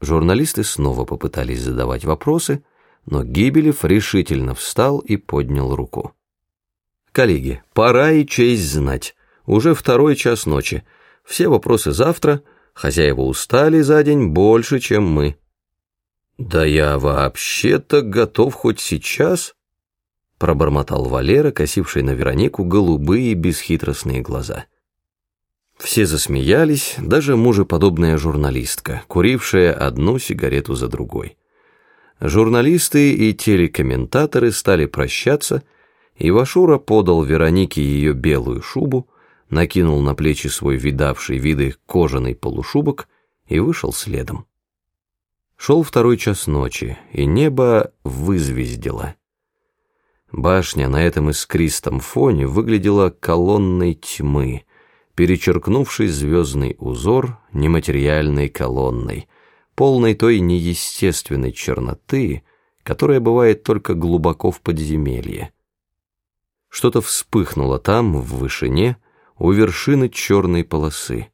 Журналисты снова попытались задавать вопросы, но Гибелев решительно встал и поднял руку. «Коллеги, пора и честь знать. Уже второй час ночи. Все вопросы завтра. Хозяева устали за день больше, чем мы». «Да я вообще-то готов хоть сейчас», — пробормотал Валера, косивший на Веронику голубые бесхитростные глаза. Все засмеялись, даже мужеподобная журналистка, курившая одну сигарету за другой. Журналисты и телекомментаторы стали прощаться, и Вашура подал Веронике ее белую шубу, накинул на плечи свой видавший виды кожаный полушубок и вышел следом. Шел второй час ночи, и небо вызвездило. Башня на этом искристом фоне выглядела колонной тьмы, перечеркнувший звездный узор нематериальной колонной, полной той неестественной черноты, которая бывает только глубоко в подземелье. Что-то вспыхнуло там, в вышине, у вершины черной полосы.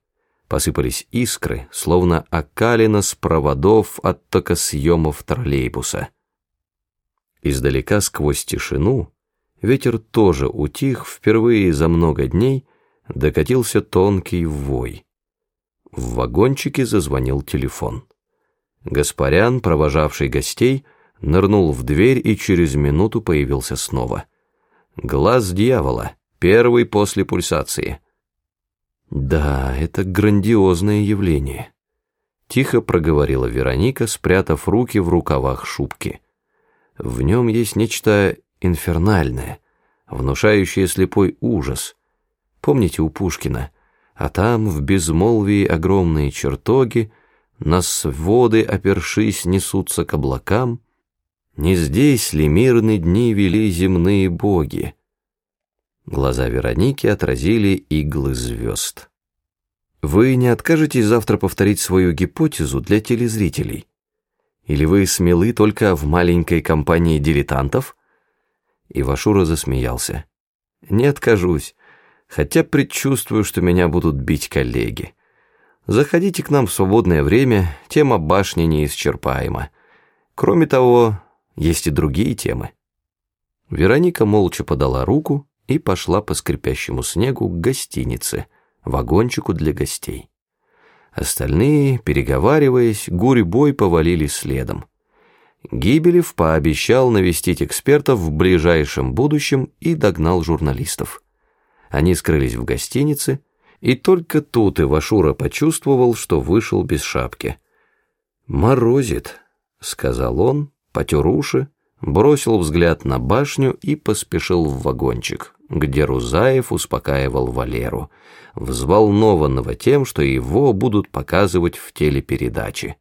Посыпались искры, словно окалина с проводов от токосъемов троллейбуса. Издалека сквозь тишину ветер тоже утих впервые за много дней, докатился тонкий вой. В вагончике зазвонил телефон. Гаспарян, провожавший гостей, нырнул в дверь и через минуту появился снова. Глаз дьявола, первый после пульсации. Да, это грандиозное явление. Тихо проговорила Вероника, спрятав руки в рукавах шубки. В нем есть нечто инфернальное, внушающее слепой ужас — Помните у Пушкина? А там в безмолвии огромные чертоги, На своды, опершись, несутся к облакам. Не здесь ли мирные дни вели земные боги? Глаза Вероники отразили иглы звезд. Вы не откажетесь завтра повторить свою гипотезу для телезрителей? Или вы смелы только в маленькой компании дилетантов? Ивашура засмеялся. Не откажусь хотя предчувствую, что меня будут бить коллеги. Заходите к нам в свободное время, тема башни неисчерпаема. Кроме того, есть и другие темы. Вероника молча подала руку и пошла по скрипящему снегу к гостинице, вагончику для гостей. Остальные, переговариваясь, гурьбой повалили следом. Гибелев пообещал навестить экспертов в ближайшем будущем и догнал журналистов. Они скрылись в гостинице, и только тут Ивашура почувствовал, что вышел без шапки. «Морозит», — сказал он, потер уши, бросил взгляд на башню и поспешил в вагончик, где Рузаев успокаивал Валеру, взволнованного тем, что его будут показывать в телепередаче.